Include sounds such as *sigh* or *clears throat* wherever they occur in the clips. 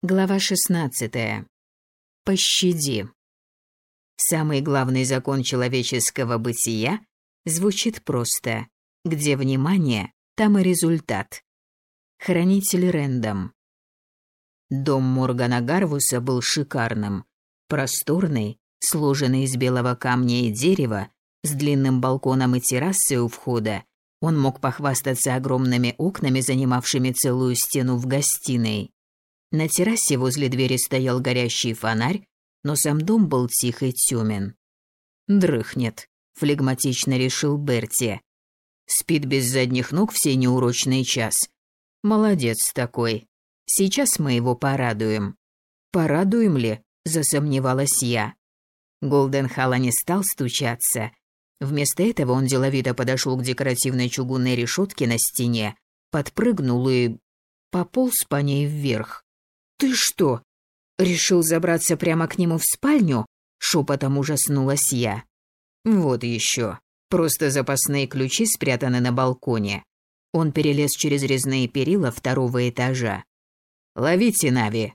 Глава 16. Пощади. Самый главный закон человеческого бытия звучит просто. Где внимание, там и результат. Хранитель Рэндом. Дом Моргана Гарвуса был шикарным. Просторный, сложенный из белого камня и дерева, с длинным балконом и террасой у входа. Он мог похвастаться огромными окнами, занимавшими целую стену в гостиной. На террасе возле двери стоял горящий фонарь, но сам дом был тих и тёмен. «Дрыхнет», — флегматично решил Берти. «Спит без задних ног все неурочный час. Молодец такой. Сейчас мы его порадуем». «Порадуем ли?» — засомневалась я. Голден Халла не стал стучаться. Вместо этого он деловито подошел к декоративной чугунной решетке на стене, подпрыгнул и пополз по ней вверх. «Ты что, решил забраться прямо к нему в спальню?» — шепотом ужаснулась я. «Вот еще. Просто запасные ключи спрятаны на балконе». Он перелез через резные перила второго этажа. «Ловите, Нави!»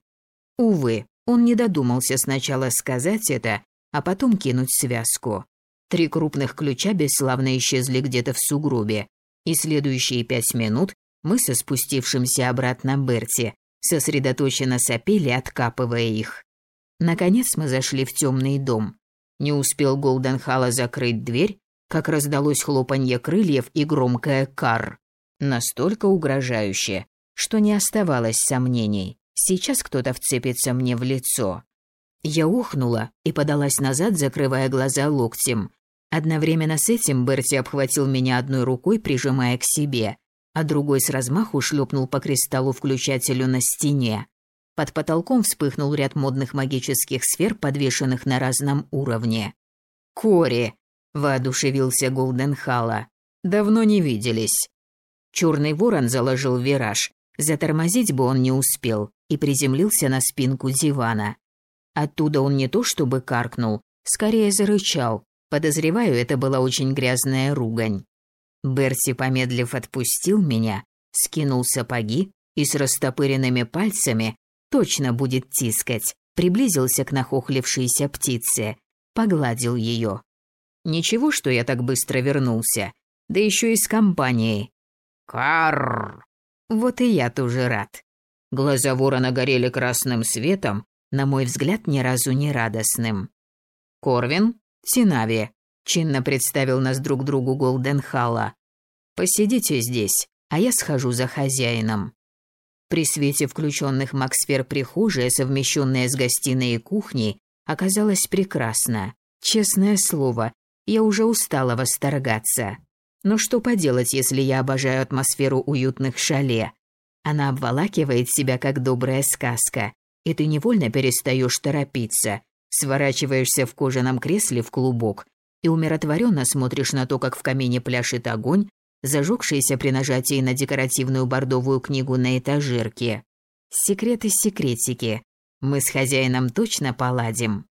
Увы, он не додумался сначала сказать это, а потом кинуть связку. Три крупных ключа бесславно исчезли где-то в сугробе, и следующие пять минут мы со спустившимся обратно Берти сосредоточенно сопели, откапывая их. Наконец мы зашли в темный дом. Не успел Голденхала закрыть дверь, как раздалось хлопанье крыльев и громкое «кар». Настолько угрожающе, что не оставалось сомнений. Сейчас кто-то вцепится мне в лицо. Я ухнула и подалась назад, закрывая глаза локтем. Одновременно с этим Берти обхватил меня одной рукой, прижимая к себе, а другой с размаху шлепнул по кристаллу-включателю на стене. Под потолком вспыхнул ряд модных магических сфер, подвешенных на разном уровне. «Кори!» – воодушевился Голденхала. «Давно не виделись». Черный ворон заложил вираж. Затормозить бы он не успел и приземлился на спинку дивана. Оттуда он не то чтобы каркнул, скорее зарычал. Подозреваю, это была очень грязная ругань. Берти, помедлив, отпустил меня, скинул сапоги и с растопыренными пальцами точно будет тискать, приблизился к нахохлившейся птице, погладил ее. Ничего, что я так быстро вернулся, да еще и с компанией. Карр! Вот и я тоже рад. Глаза ворона горели красным светом, на мой взгляд, ни разу не радостным. Корвин, Синави, чинно представил нас друг другу Голденхалла. Посидите здесь, а я схожу за хозяином. При свете включенных максфер прихожая, совмещенная с гостиной и кухней, оказалась прекрасна. Честное слово, я уже устала восторгаться. Но что поделать, если я обожаю атмосферу уютных шале? Она обволакивает себя, как добрая сказка, и ты невольно перестаешь торопиться, сворачиваешься в кожаном кресле в клубок и умиротворенно смотришь на то, как в камине пляшет огонь, зажегшийся при нажатии на декоративную бордовую книгу на этажерке. Секреты-секретики. Мы с хозяином точно поладим.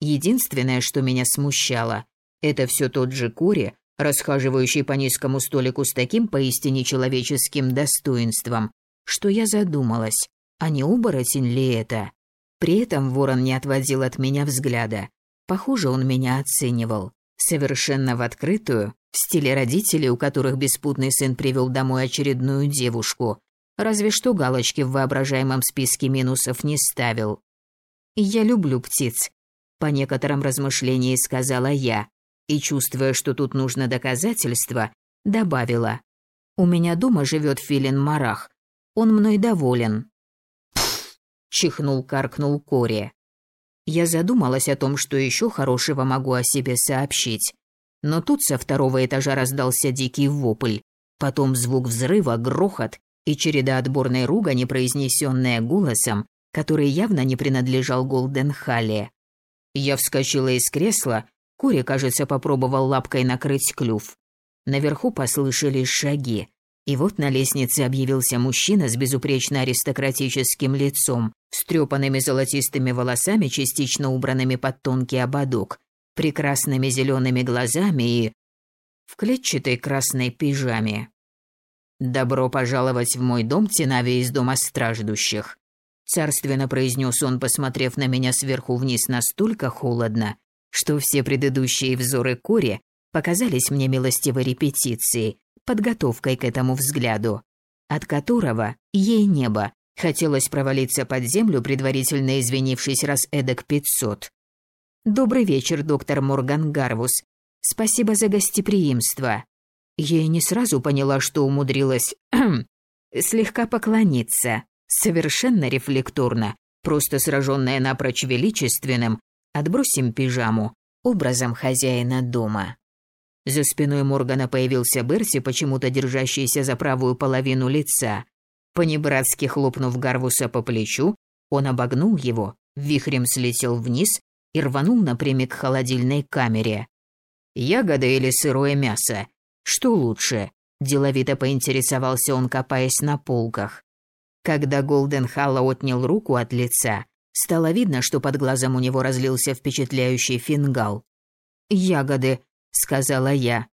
Единственное, что меня смущало, это все тот же Кури, расхаживающий по низкому столику с таким поистине человеческим достоинством, что я задумалась, а не оборотень ли это? При этом ворон не отводил от меня взгляда. Похоже, он меня оценивал. Совершенно в открытую, в стиле родителей, у которых беспутный сын привел домой очередную девушку. Разве что галочки в воображаемом списке минусов не ставил. «Я люблю птиц», — по некоторым размышлениям сказала я, и, чувствуя, что тут нужно доказательство, добавила. «У меня дома живет филин Марах. Он мной доволен». чихнул-каркнул Кори. Я задумалась о том, что еще хорошего могу о себе сообщить. Но тут со второго этажа раздался дикий вопль, потом звук взрыва, грохот и череда отборной ругани, произнесенная голосом, который явно не принадлежал Голден Халле. Я вскочила из кресла, Кури, кажется, попробовал лапкой накрыть клюв. Наверху послышались шаги, и вот на лестнице объявился мужчина с безупречно аристократическим лицом, встрепанными золотистыми волосами, частично убранными под тонкий ободок, прекрасными зелеными глазами и в клетчатой красной пижаме. «Добро пожаловать в мой дом, Тинави из дома страждущих». царственно произнес он, посмотрев на меня сверху вниз настолько холодно, что все предыдущие взоры Кори показались мне милостивой репетицией, подготовкой к этому взгляду, от которого ей небо хотелось провалиться под землю, предварительно извинившись раз эдак пятьсот. «Добрый вечер, доктор Морган Гарвус. Спасибо за гостеприимство». Я не сразу поняла, что умудрилась *clears throat* слегка поклониться, совершенно рефлекторно, просто сраженная напрочь величественным, отбросим пижаму, образом хозяина дома. За спиной Моргана появился Берси, почему-то держащийся за правую половину лица. Понебратски хлопнув Гарвуса по плечу, он обогнул его, вихрем слетел вниз и рванул напрямик к холодильной камере. «Ягоды или сырое мясо? Что лучше?» – деловито поинтересовался он, копаясь на полках. Когда Голден Халла отнял руку от лица, стало видно, что под глазом у него разлился впечатляющий фингал. «Ягоды», — сказала я.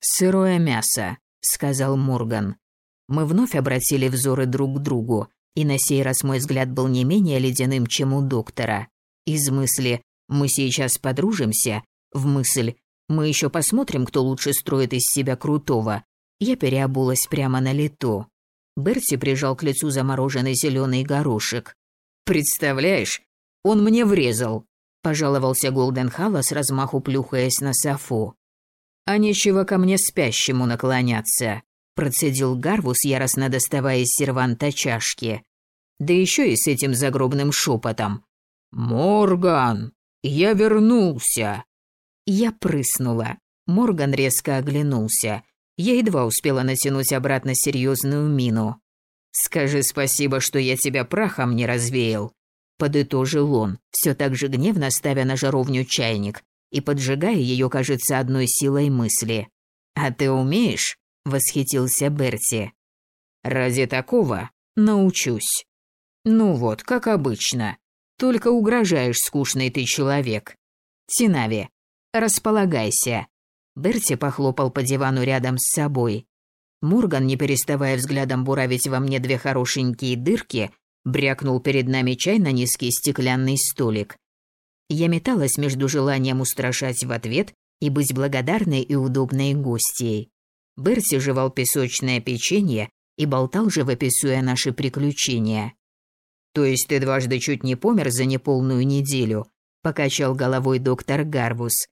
«Сырое мясо», — сказал Морган. Мы вновь обратили взоры друг к другу, и на сей раз мой взгляд был не менее ледяным, чем у доктора. Из мысли «мы сейчас подружимся» в мысль «мы еще посмотрим, кто лучше строит из себя крутого», я переобулась прямо на лету. Берти прижал к лицу замороженный зеленый горошек. «Представляешь, он мне врезал», – пожаловался Голден Халла с размаху плюхаясь на софу. «А нечего ко мне спящему наклоняться», – процедил Гарвус, яростно доставая из серванта чашки. Да еще и с этим загробным шепотом. «Морган, я вернулся!» Я прыснула. Морган резко оглянулся. Я едва успела натянуть обратно серьезную мину. «Скажи спасибо, что я тебя прахом не развеял», – подытожил он, все так же гневно ставя на жаровню чайник и поджигая ее, кажется, одной силой мысли. «А ты умеешь?» – восхитился Берти. «Ради такого научусь». «Ну вот, как обычно. Только угрожаешь, скучный ты человек. Тинави, располагайся. Берти похлопал по дивану рядом с собой. Морган, не переставая взглядом буравить во мне две хорошенькие дырки, брякнул перед нами чай на низкий стеклянный столик. Я металась между желанием устрашать в ответ и быть благодарной и удобной гостьей. Берти жевал песочное печенье и болтал, живописуя наши приключения. «То есть ты дважды чуть не помер за неполную неделю?» – покачал головой доктор Гарвус.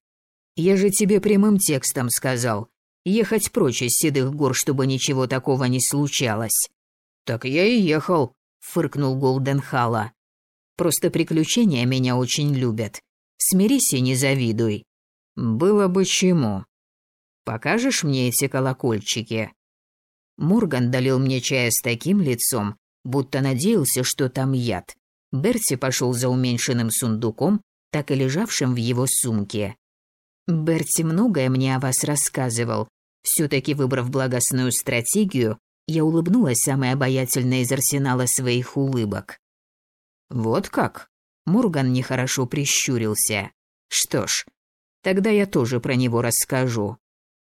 Я же тебе прямым текстом сказал. Ехать прочь из седых гор, чтобы ничего такого не случалось. Так я и ехал, фыркнул Голденхала. Просто приключения меня очень любят. Смирись и не завидуй. Было бы чему. Покажешь мне эти колокольчики? Морган долил мне чая с таким лицом, будто надеялся, что там яд. Берти пошел за уменьшенным сундуком, так и лежавшим в его сумке. Берти многое мне о вас рассказывал. Все-таки выбрав благостную стратегию, я улыбнулась самой обаятельной из арсенала своих улыбок. Вот как? Морган нехорошо прищурился. Что ж, тогда я тоже про него расскажу.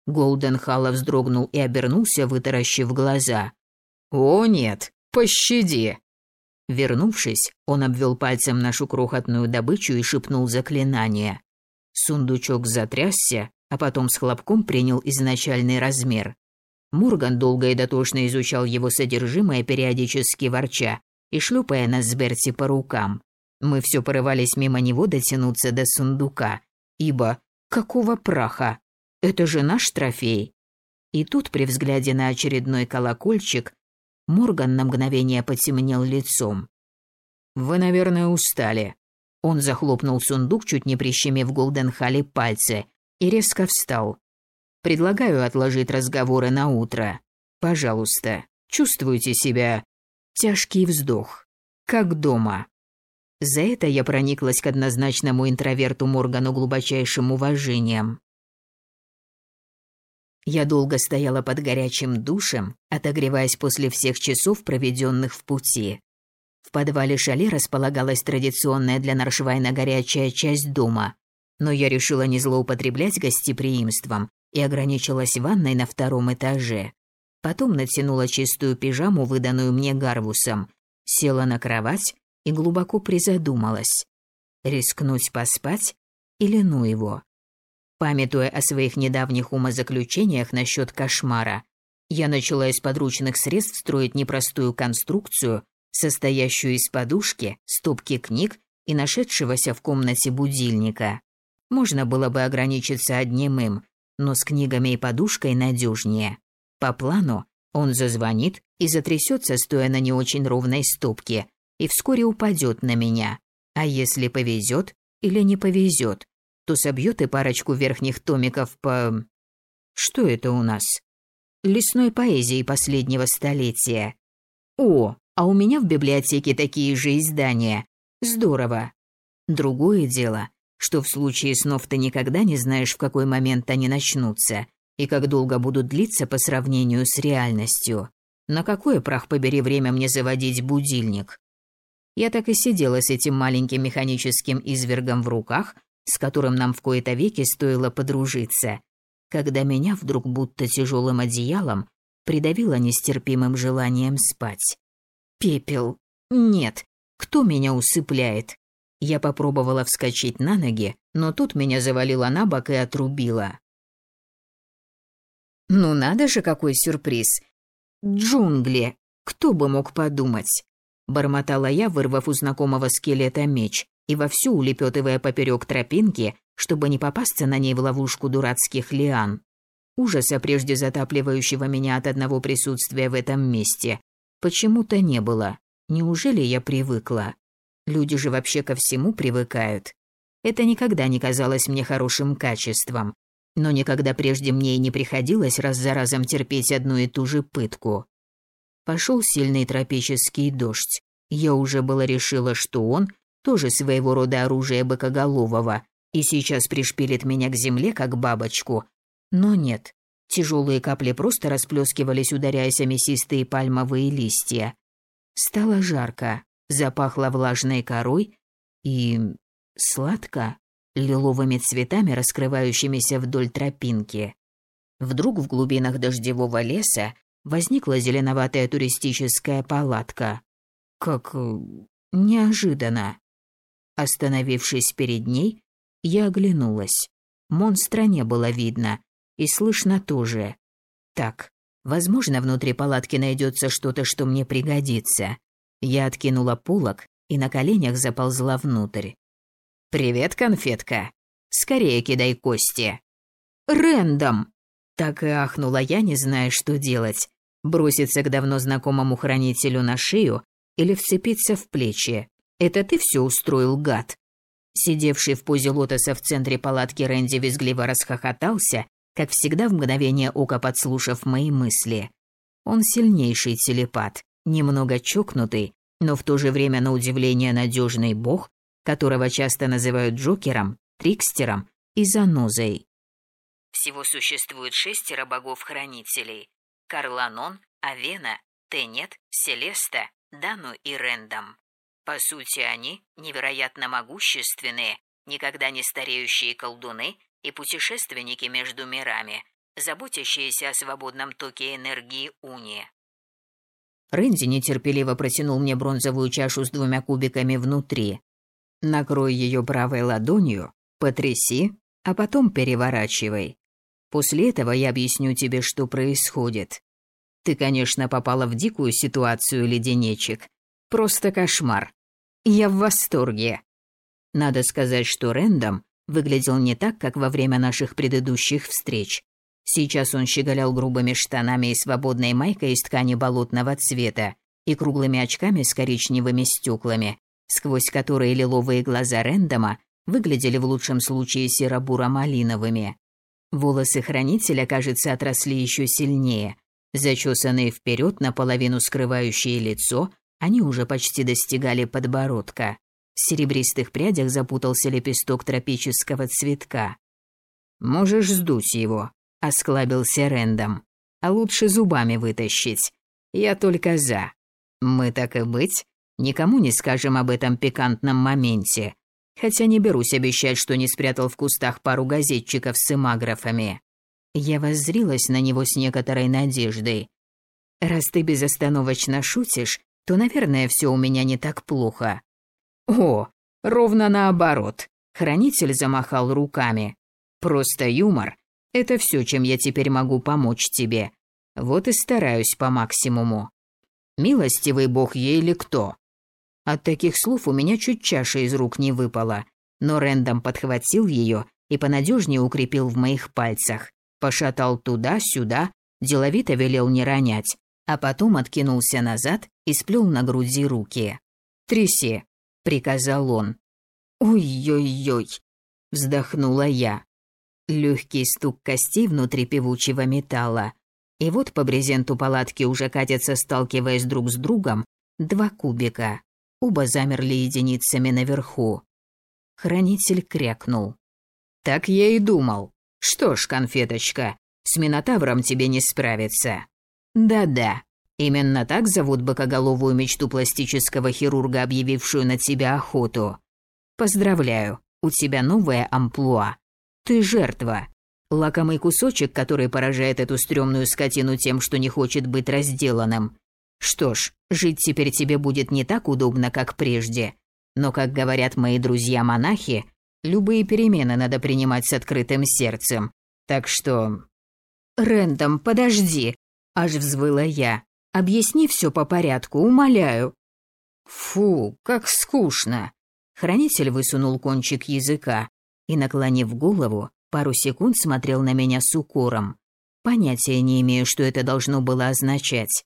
Голден Халла вздрогнул и обернулся, вытаращив глаза. «О, нет, пощади!» Вернувшись, он обвел пальцем нашу крохотную добычу и шепнул заклинание. Сундучок затрясся, а потом с хлопком принял изначальный размер. Мурган долго и дотошно изучал его содержимое, периодически ворча и шлепая нас с Берти по рукам. Мы все порывались мимо него дотянуться до сундука, ибо какого праха? Это же наш трофей. И тут при взгляде на очередной колокольчик Морган на мгновение потемнел лицом. «Вы, наверное, устали», он захлопнул сундук, чуть не прищемив Голденхалли пальцы, и резко встал. «Предлагаю отложить разговоры на утро. Пожалуйста, чувствуйте себя...» Тяжкий вздох. Как дома. За это я прониклась к однозначному интроверту Моргану глубочайшим уважением. Я долго стояла под горячим душем, отогреваясь после всех часов, проведенных в пути. В подвале шале располагалась традиционная для Наршвайна горячая часть дома, но я решила не злоупотреблять гостеприимством и ограничилась ванной на втором этаже. Потом натянула чистую пижаму, выданную мне Гарвусом, села на кровать и глубоко призадумалась. Рискнуть поспать или ну его? Памятуя о своих недавних умозаключениях насчет кошмара, я начала из подручных средств строить непростую конструкцию, состоящую из подушки, стопки книг и нашедшегося в комнате будильника. Можно было бы ограничиться одним им, но с книгами и подушкой надежнее. По плану он зазвонит и затрясется, стоя на не очень ровной стопке, и вскоре упадет на меня. А если повезет или не повезет, то собьет и парочку верхних томиков по... Что это у нас? Лесной поэзии последнего столетия. О, а у меня в библиотеке такие же издания. Здорово. Другое дело, что в случае снов ты никогда не знаешь, в какой момент они начнутся и как долго будут длиться по сравнению с реальностью. На какое, прах побери, время мне заводить будильник? Я так и сидела с этим маленьким механическим извергом в руках, с которым нам в кои-то веки стоило подружиться, когда меня вдруг будто тяжелым одеялом придавило нестерпимым желанием спать. Пепел. Нет. Кто меня усыпляет? Я попробовала вскочить на ноги, но тут меня завалило на бок и отрубило. Ну надо же, какой сюрприз. Джунгли. Кто бы мог подумать? Бормотала я, вырвав у знакомого скелета меч и вовсю улепетывая поперек тропинки, чтобы не попасться на ней в ловушку дурацких лиан. Ужаса, прежде затапливающего меня от одного присутствия в этом месте, почему-то не было. Неужели я привыкла? Люди же вообще ко всему привыкают. Это никогда не казалось мне хорошим качеством, но никогда прежде мне и не приходилось раз за разом терпеть одну и ту же пытку. Пошел сильный тропический дождь. Я уже было решила, что он тоже своего рода оружие быкоголового и сейчас пришпилит меня к земле, как бабочку. Но нет, тяжелые капли просто расплескивались, ударяясь о мясистые пальмовые листья. Стало жарко, запахло влажной корой и... сладко лиловыми цветами, раскрывающимися вдоль тропинки. Вдруг в глубинах дождевого леса возникла зеленоватая туристическая палатка. Как э, неожиданно. Остановившись перед ней, я оглянулась. Монстра не было видно, и слышно тоже. Так, возможно, внутри палатки найдется что-то, что мне пригодится. Я откинула полог и на коленях заползла внутрь. «Привет, конфетка. Скорее кидай кости». «Рэндом!» Так и ахнула я, не зная, что делать. Броситься к давно знакомому хранителю на шею или вцепиться в плечи. «Это ты все устроил, гад?» Сидевший в позе лотоса в центре палатки Рэнди визгливо расхохотался, как всегда в мгновение ока подслушав мои мысли. Он сильнейший телепат, немного чокнутый, но в то же время на удивление надежный бог, которого часто называют Джокером, Трикстером и Занозой. Всего существует шестеро богов-хранителей – Карланон, Авена, Тенет, Селеста, Дану и Рэндом. По сути, они невероятно могущественные, никогда не стареющие колдуны и путешественники между мирами, заботящиеся о свободном токе энергии Уни. Рэнди нетерпеливо протянул мне бронзовую чашу с двумя кубиками внутри. Накрой ее правой ладонью, потряси, а потом переворачивай. После этого я объясню тебе, что происходит. Ты, конечно, попала в дикую ситуацию, леденечек. Просто кошмар. Я в восторге. Надо сказать, что Рэндом выглядел не так, как во время наших предыдущих встреч. Сейчас он щеголял грубыми штанами и свободной майкой из ткани болотного цвета и круглыми очками с коричневыми стеклами, сквозь которые лиловые глаза Рэндома выглядели в лучшем случае серо-буро-малиновыми. Волосы хранителя, кажется, отросли еще сильнее. Зачесанные вперед, наполовину скрывающие лицо, они уже почти достигали подбородка. В серебристых прядях запутался лепесток тропического цветка. «Можешь сдуть его», — осклабился Рэндом. «А лучше зубами вытащить. Я только за. Мы так и быть, Никому не скажем об этом пикантном моменте. Хотя не берусь обещать, что не спрятал в кустах пару газетчиков с имаграфами. Я воззрилась на него с некоторой надеждой. Раз ты безостановочно шутишь, то, наверное, все у меня не так плохо. О, ровно наоборот. Хранитель замахал руками. Просто юмор. Это все, чем я теперь могу помочь тебе. Вот и стараюсь по максимуму. Милостивый бог ей или кто? От таких слов у меня чуть чаша из рук не выпала, но Рэндом подхватил ее и понадежнее укрепил в моих пальцах. Пошатал туда-сюда, деловито велел не ронять, а потом откинулся назад и сплел на груди руки. «Тряси», — приказал он. «Ой-ой-ой», — вздохнула я. Легкий стук костей внутри певучего металла. И вот по брезенту палатки уже катятся, сталкиваясь друг с другом, два кубика. Оба замерли единицами наверху. Хранитель крякнул. «Так я и думал. Что ж, конфеточка, с Минотавром тебе не справиться». «Да-да, именно так зовут бокоголовую мечту пластического хирурга, объявившую на тебя охоту. Поздравляю, у тебя новая амплуа. Ты жертва. Лакомый кусочек, который поражает эту стрёмную скотину тем, что не хочет быть разделанным. Что ж, жить теперь тебе будет не так удобно, как прежде. Но, как говорят мои друзья-монахи, любые перемены надо принимать с открытым сердцем. Так что... «Рэндом, подожди!» – аж взвыла я. «Объясни все по порядку, умоляю». «Фу, как скучно!» Хранитель высунул кончик языка и, наклонив голову, пару секунд смотрел на меня с укором. Понятия не имею, что это должно было означать.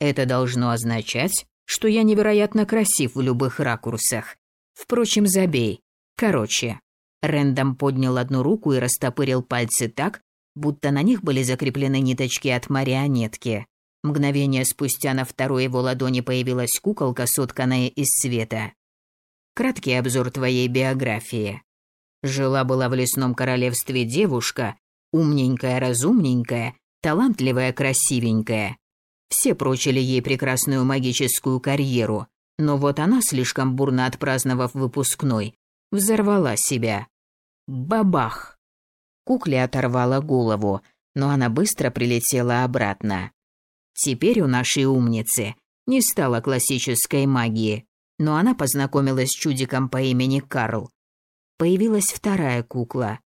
Это должно означать, что я невероятно красив в любых ракурсах. Впрочем, забей. Короче, Рэндом поднял одну руку и растопырил пальцы так, будто на них были закреплены ниточки от марионетки. Мгновение спустя на второй его ладони появилась куколка, сотканная из света. Краткий обзор твоей биографии. Жила-была в лесном королевстве девушка, умненькая, разумненькая, талантливая, красивенькая. Все прочили ей прекрасную магическую карьеру, но вот она, слишком бурно отпраздновав выпускной, взорвала себя. Бабах! Кукле оторвала голову, но она быстро прилетела обратно. Теперь у нашей умницы не стало классической магии, но она познакомилась с чудиком по имени Карл, появилась вторая кукла,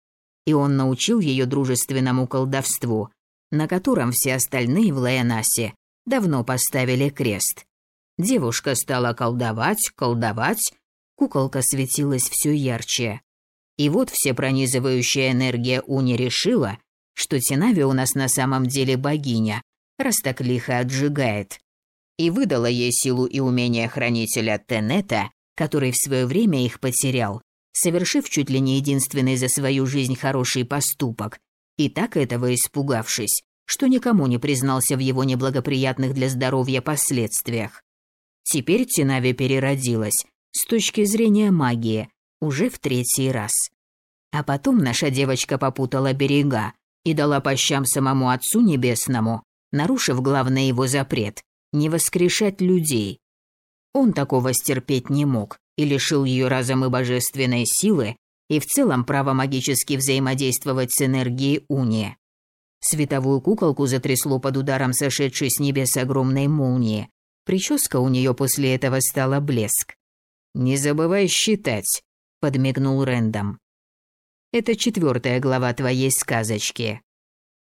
и он научил ее дружественному колдовству, на котором все остальные в Лаэнасе давно поставили крест. Девушка стала колдовать, колдовать, куколка светилась все ярче. И вот всепронизывающая энергия Уни решила, что Тинави у нас на самом деле богиня, раз так лихо отжигает. И выдала ей силу и умение хранителя Тенета, который в свое время их потерял, совершив чуть ли не единственный за свою жизнь хороший поступок, и так этого испугавшись, что никому не признался в его неблагоприятных для здоровья последствиях. Теперь Тинави переродилась, с точки зрения магии, уже в третий раз. А потом наша девочка попутала берега и дала по щам самому Отцу Небесному, нарушив главный его запрет – не воскрешать людей. Он такого стерпеть не мог и лишил ее разом и божественной силы, и в целом права магически взаимодействовать с энергией Уни. Световую куколку затрясло под ударом сошедшей с небес огромной молнии. Прическа у нее после этого стала блеск. «Не забывай считать», — подмигнул Рэндом. «Это четвертая глава твоей сказочки.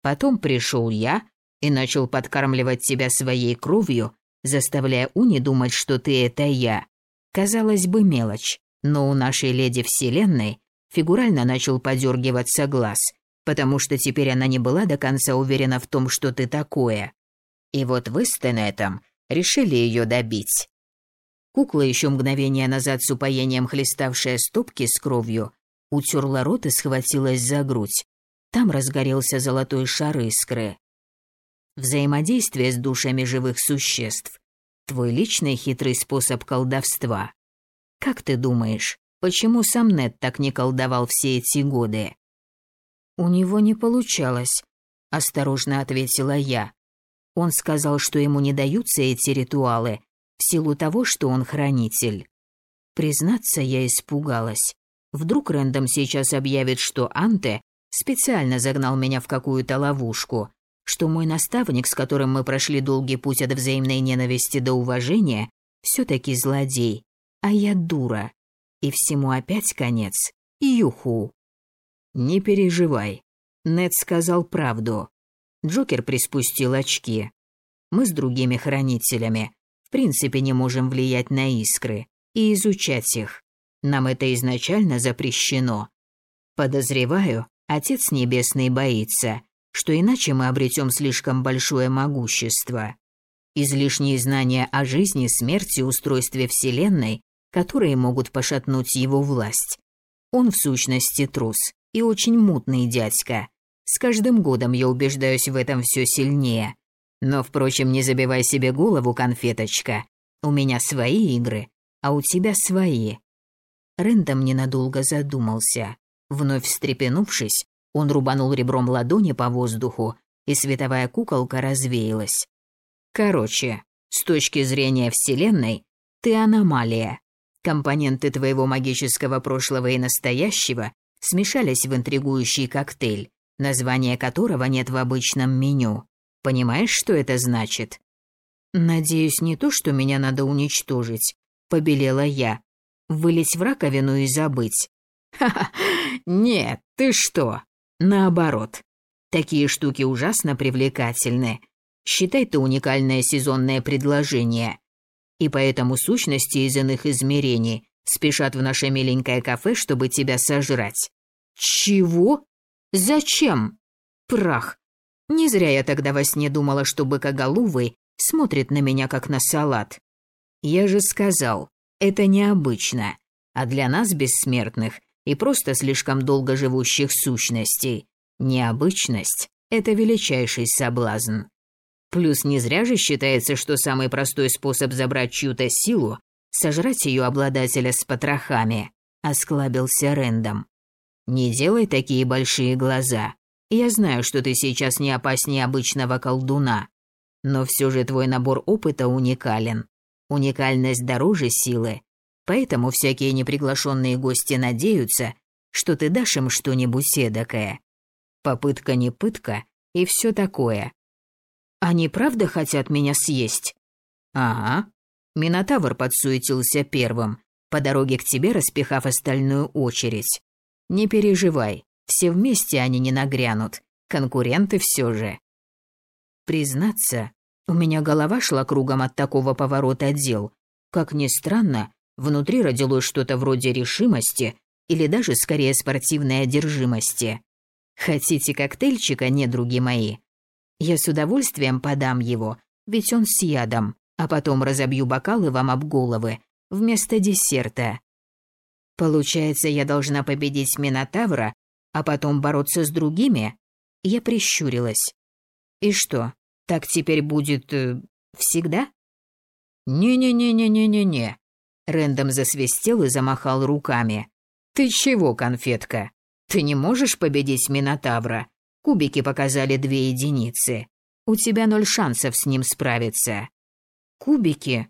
Потом пришел я и начал подкармливать тебя своей кровью, заставляя Уни думать, что ты — это я. Казалось бы, мелочь, но у нашей леди Вселенной фигурально начал подергиваться глаз, потому что теперь она не была до конца уверена в том, что ты такое. И вот вы с Тенетом решили ее добить. Кукла, еще мгновение назад с упоением хлеставшая стопки с кровью, утерла рот и схватилась за грудь. Там разгорелся золотой шар искры. Взаимодействие с душами живых существ Твой личный хитрый способ колдовства. Как ты думаешь, почему сам Нед так не колдовал все эти годы? У него не получалось, осторожно ответила я. Он сказал, что ему не даются эти ритуалы в силу того, что он хранитель. Признаться, я испугалась. Вдруг Рэндом сейчас объявит, что Анте специально загнал меня в какую-то ловушку, что мой наставник, с которым мы прошли долгий путь от взаимной ненависти до уважения, все-таки злодей. А я дура. И всему опять конец. Юху. Не переживай. Нед сказал правду. Джокер приспустил очки. Мы с другими хранителями в принципе не можем влиять на искры и изучать их. Нам это изначально запрещено. Подозреваю, Отец Небесный боится, что иначе мы обретем слишком большое могущество. Излишние знания о жизни, смерти, устройстве Вселенной, которые могут пошатнуть его власть. Он в сущности трус и очень мутный дядька. С каждым годом я убеждаюсь в этом все сильнее. Но, впрочем, не забивай себе голову, конфеточка. У меня свои игры, а у тебя свои. Рэндом ненадолго задумался. Вновь встрепенувшись, он рубанул ребром ладони по воздуху, и световая куколка развеялась. Короче, с точки зрения Вселенной, ты аномалия. Компоненты твоего магического прошлого и настоящего смешались в интригующий коктейль, название которого нет в обычном меню. Понимаешь, что это значит? Надеюсь, не то, что меня надо уничтожить, побелела я. Вылить в раковину и забыть. Ха-ха. Нет, ты что? Наоборот. Такие штуки ужасно привлекательны. Считай это уникальное сезонное предложение. И поэтому сущности из иных измерений спешат в наше миленькое кафе, чтобы тебя сожрать. Чего? Зачем? Прах. Не зря я тогда во сне думала, что быкоголовый смотрит на меня как на салат. Я же сказал, это необычно. А для нас, бессмертных, и просто слишком долго живущих сущностей. Необычность – это величайший соблазн. Плюс не зря же считается, что самый простой способ забрать чью-то силу – сожрать ее обладателя с потрохами, – осклабился Рэндом. «Не делай такие большие глаза. Я знаю, что ты сейчас не опаснее обычного колдуна. Но все же твой набор опыта уникален. Уникальность дороже силы, Поэтому всякие неприглашенные гости надеются, что ты дашь им что-нибудь эдакое. Попытка не пытка и все такое. Они правда хотят меня съесть? Ага. Минотавр подсуетился первым, по дороге к тебе распихав остальную очередь. Не переживай, все вместе они не нагрянут, конкуренты все же. Признаться, у меня голова шла кругом от такого поворота дел. Как ни странно, Внутри родилось что-то вроде решимости или даже скорее спортивной одержимости. Хотите коктейльчика, недруги мои? Я с удовольствием подам его, ведь он с ядом, а потом разобью бокалы вам об головы вместо десерта. Получается, я должна победить Минотавра, а потом бороться с другими? Я прищурилась. И что, так теперь будет э, всегда? Не-не-не-не-не-не-не. Рэндом засвистел и замахал руками. «Ты чего, конфетка? Ты не можешь победить Минотавра? Кубики показали две единицы. У тебя ноль шансов с ним справиться». «Кубики?»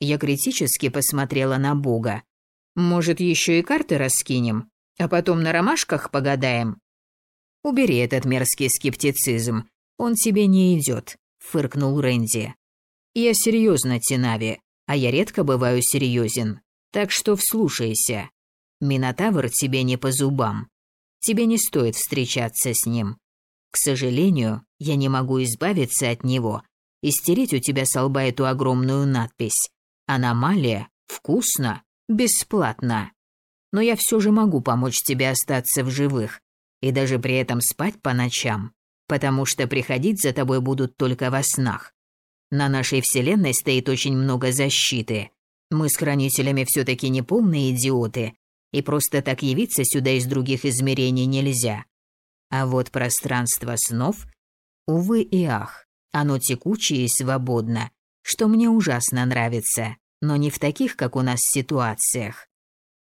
Я критически посмотрела на Бога. «Может, еще и карты раскинем, а потом на ромашках погадаем?» «Убери этот мерзкий скептицизм, он тебе не идет», — фыркнул Рэнди. «Я серьезно, Тинави а я редко бываю серьезен, так что вслушайся. Минотавр тебе не по зубам. Тебе не стоит встречаться с ним. К сожалению, я не могу избавиться от него и стереть у тебя с лба эту огромную надпись. Аномалия, вкусно, бесплатно. Но я все же могу помочь тебе остаться в живых и даже при этом спать по ночам, потому что приходить за тобой будут только во снах. На нашей вселенной стоит очень много защиты. Мы с хранителями все-таки не полные идиоты, и просто так явиться сюда из других измерений нельзя. А вот пространство снов, увы и ах, оно текучее и свободно, что мне ужасно нравится, но не в таких, как у нас, ситуациях.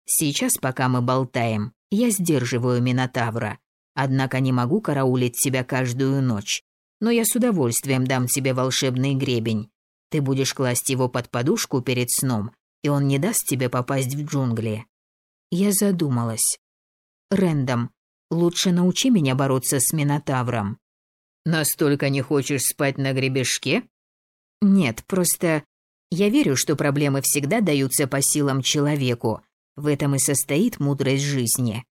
Сейчас, пока мы болтаем, я сдерживаю Минотавра, однако не могу караулить тебя каждую ночь но я с удовольствием дам тебе волшебный гребень. Ты будешь класть его под подушку перед сном, и он не даст тебе попасть в джунгли. Я задумалась. Рэндом, лучше научи меня бороться с Минотавром. Настолько не хочешь спать на гребешке? Нет, просто Я верю, что проблемы всегда даются по силам человеку. В этом и состоит мудрость жизни.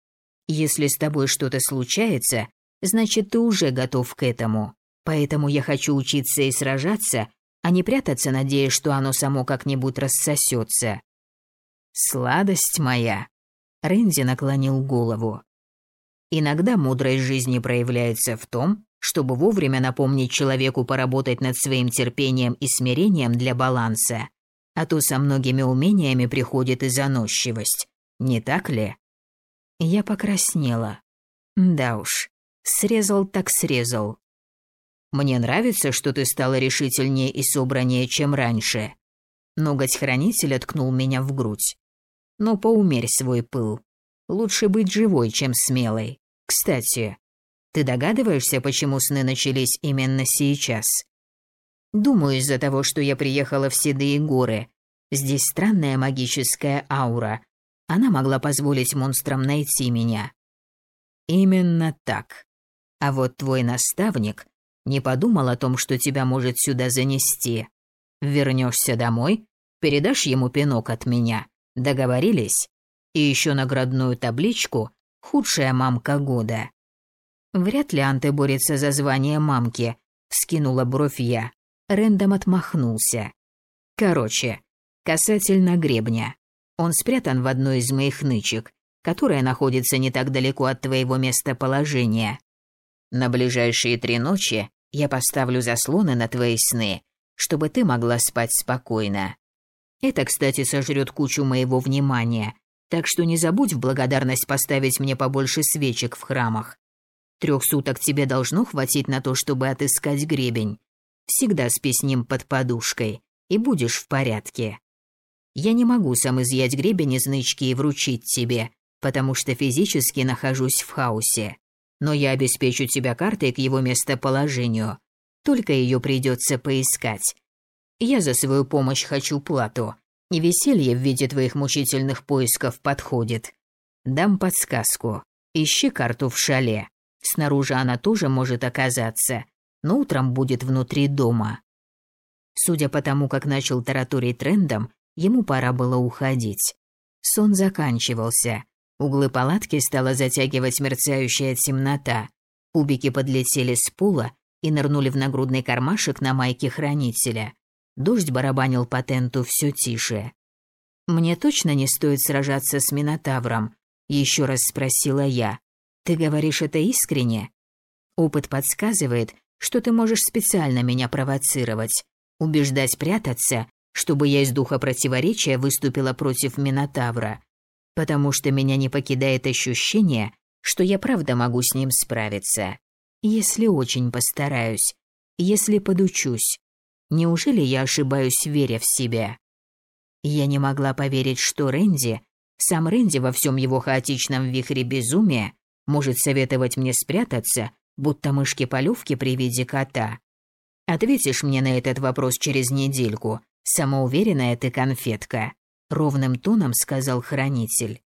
Если с тобой что-то случается, значит, ты уже готов к этому. Поэтому я хочу учиться и сражаться, а не прятаться, надеясь, что оно само как-нибудь рассосется. Сладость моя. Рэнди наклонил голову. Иногда мудрость жизни проявляется в том, чтобы вовремя напомнить человеку поработать над своим терпением и смирением для баланса. А то со многими умениями приходит и заносчивость. Не так ли? Я покраснела. Да уж, срезал так срезал. Мне нравится, что ты стала решительнее и собраннее, чем раньше. Ноготь хранителя ткнул меня в грудь. Но поумерь свой пыл. Лучше быть живой, чем смелой. Кстати, ты догадываешься, почему сны начались именно сейчас? Думаю, из-за того, что я приехала в Седые горы. Здесь странная магическая аура. Она могла позволить монстрам найти меня. Именно так. А вот твой наставник не подумал о том, что тебя может сюда занести. Вернешься домой, передашь ему пинок от меня. Договорились? И еще наградную табличку «Худшая мамка года». Вряд ли Анте борется за звание мамки, вскинула бровь я. Рэндом отмахнулся. Короче, касательно гребня. Он спрятан в одной из моих нычек, которая находится не так далеко от твоего местоположения. На ближайшие три ночи я поставлю заслоны на твои сны, чтобы ты могла спать спокойно. Это, кстати, сожрет кучу моего внимания, так что не забудь в благодарность поставить мне побольше свечек в храмах. Трех суток тебе должно хватить на то, чтобы отыскать гребень. Всегда спи с ним под подушкой, и будешь в порядке. Я не могу сам изъять гребень из нычки и вручить тебе, потому что физически нахожусь в хаосе. Но я обеспечу тебя картой к его местоположению. Только ее придется поискать. Я за свою помощь хочу плату, и веселье в виде твоих мучительных поисков подходит. Дам подсказку. Ищи карту в шале. Снаружи она тоже может оказаться, но утром будет внутри дома. Судя по тому, как начал тараторить трендом, ему пора было уходить. Сон заканчивался. Углы палатки стала затягивать мерцающая темнота. Кубики подлетели с пола и нырнули в нагрудный кармашек на майке хранителя. Дождь барабанил по тенту все тише. «Мне точно не стоит сражаться с Минотавром?» – еще раз спросила я. Ты говоришь это искренне? Опыт подсказывает, что ты можешь специально меня провоцировать, убеждать прятаться, чтобы я из духа противоречия выступила против Минотавра, потому что меня не покидает ощущение, что я правда могу с ним справиться, если очень постараюсь, если подучусь. Неужели я ошибаюсь, веря в себя? Я не могла поверить, что Рэнди, сам Рэнди во всем его хаотичном вихре безумия, может советовать мне спрятаться, будто мышки-полевки при виде кота. Ответишь мне на этот вопрос через недельку, самоуверенная ты конфетка, ровным тоном сказал хранитель.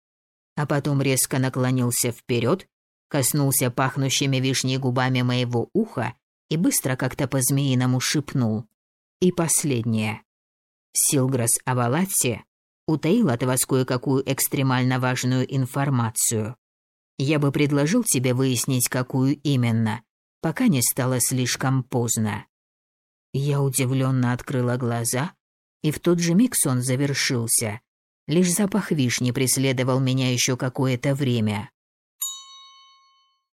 А потом резко наклонился вперед, коснулся пахнущими вишней губами моего уха и быстро как-то по-змеиному шепнул. И последнее. Силграс Авалатси утаил от вас кое-какую экстремально важную информацию. Я бы предложил тебе выяснить, какую именно, пока не стало слишком поздно. Я удивленно открыла глаза, и в тот же миг сон завершился. Лишь запах вишни преследовал меня еще какое-то время.